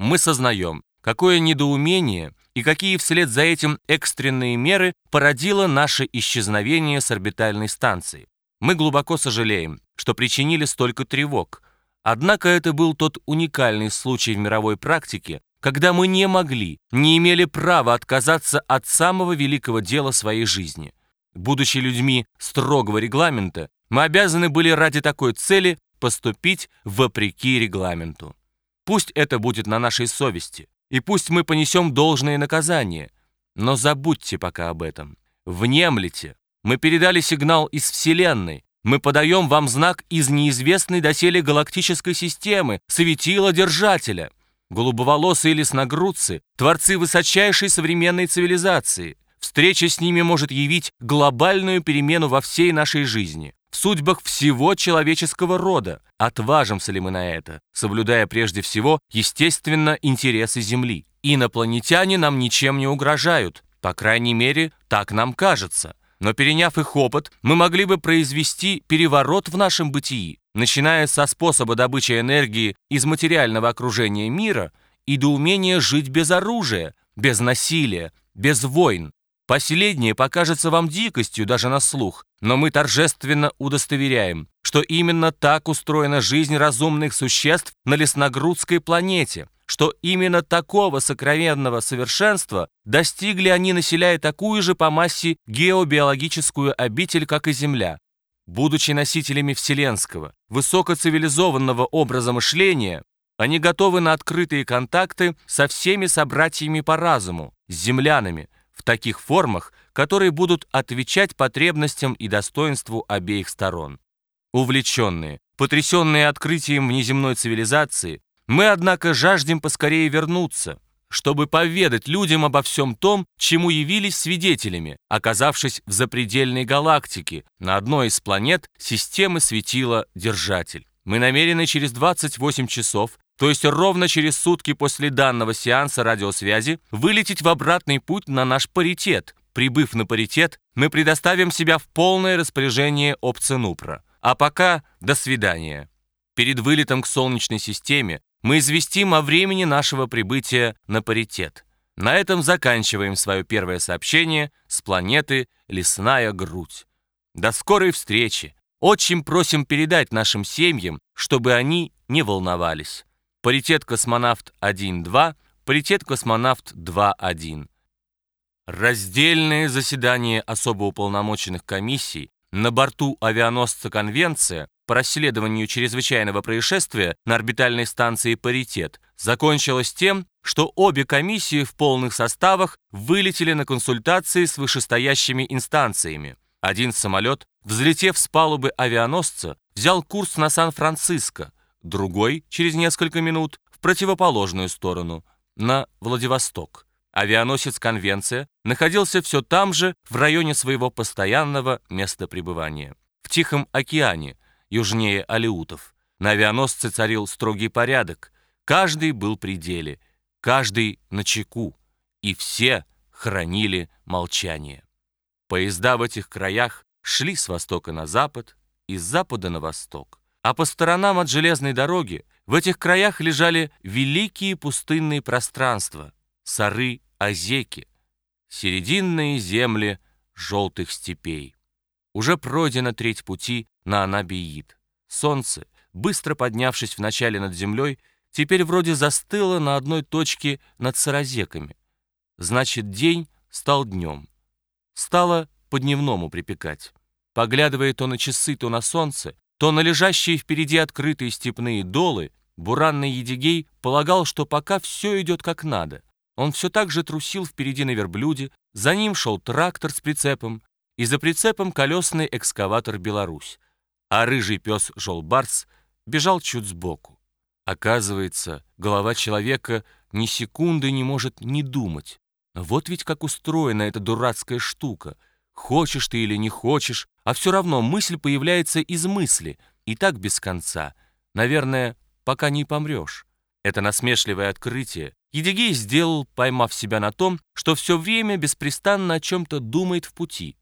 мы сознаем, какое недоумение и какие вслед за этим экстренные меры породило наше исчезновение с орбитальной станции. Мы глубоко сожалеем, что причинили столько тревог. Однако это был тот уникальный случай в мировой практике, когда мы не могли, не имели права отказаться от самого великого дела своей жизни. Будучи людьми строгого регламента, мы обязаны были ради такой цели поступить вопреки регламенту. Пусть это будет на нашей совести, и пусть мы понесем должное наказание, но забудьте пока об этом. Внемлите. Мы передали сигнал из Вселенной. Мы подаем вам знак из неизвестной доселе галактической системы, светила-держателя. Голубоволосые лесногрудцы, творцы высочайшей современной цивилизации. Встреча с ними может явить глобальную перемену во всей нашей жизни в судьбах всего человеческого рода. Отважимся ли мы на это, соблюдая прежде всего, естественно, интересы Земли? Инопланетяне нам ничем не угрожают, по крайней мере, так нам кажется. Но переняв их опыт, мы могли бы произвести переворот в нашем бытии, начиная со способа добычи энергии из материального окружения мира и до умения жить без оружия, без насилия, без войн, Последнее покажется вам дикостью даже на слух, но мы торжественно удостоверяем, что именно так устроена жизнь разумных существ на лесногрудской планете, что именно такого сокровенного совершенства достигли они, населяя такую же по массе геобиологическую обитель, как и Земля. Будучи носителями вселенского, высокоцивилизованного образа мышления, они готовы на открытые контакты со всеми собратьями по разуму, с землянами, в таких формах, которые будут отвечать потребностям и достоинству обеих сторон. Увлеченные, потрясенные открытием внеземной цивилизации, мы, однако, жаждем поскорее вернуться, чтобы поведать людям обо всем том, чему явились свидетелями, оказавшись в запредельной галактике, на одной из планет системы светила Держатель. Мы намерены через 28 часов то есть ровно через сутки после данного сеанса радиосвязи, вылететь в обратный путь на наш паритет. Прибыв на паритет, мы предоставим себя в полное распоряжение Опценупра. А пока до свидания. Перед вылетом к Солнечной системе мы известим о времени нашего прибытия на паритет. На этом заканчиваем свое первое сообщение с планеты Лесная Грудь. До скорой встречи! Очень просим передать нашим семьям, чтобы они не волновались. Паритет космонавт 1.2, паритет космонавт 2.1. Раздельное заседание особо уполномоченных комиссий на борту авианосца «Конвенция» по расследованию чрезвычайного происшествия на орбитальной станции «Паритет» закончилось тем, что обе комиссии в полных составах вылетели на консультации с вышестоящими инстанциями. Один самолет, взлетев с палубы авианосца, взял курс на Сан-Франциско, другой, через несколько минут, в противоположную сторону, на Владивосток. Авианосец «Конвенция» находился все там же, в районе своего постоянного места пребывания. В Тихом океане, южнее Алеутов. На авианосце царил строгий порядок. Каждый был при деле, каждый на чеку, и все хранили молчание. Поезда в этих краях шли с востока на запад и с запада на восток. А по сторонам от железной дороги в этих краях лежали великие пустынные пространства, сары-озеки, серединные земли желтых степей. Уже пройдена треть пути на Анабиид. Солнце, быстро поднявшись вначале над землей, теперь вроде застыло на одной точке над саразеками. Значит, день стал днем. Стало по-дневному припекать. Поглядывая то на часы, то на солнце, то на лежащие впереди открытые степные долы буранный Едигей полагал, что пока все идет как надо. Он все так же трусил впереди на верблюде, за ним шел трактор с прицепом, и за прицепом колесный экскаватор «Беларусь», а рыжий пес Жолбарс бежал чуть сбоку. Оказывается, голова человека ни секунды не может не думать. Вот ведь как устроена эта дурацкая штука. Хочешь ты или не хочешь, а все равно мысль появляется из мысли, и так без конца. Наверное, пока не помрешь. Это насмешливое открытие Едигей сделал, поймав себя на том, что все время беспрестанно о чем-то думает в пути.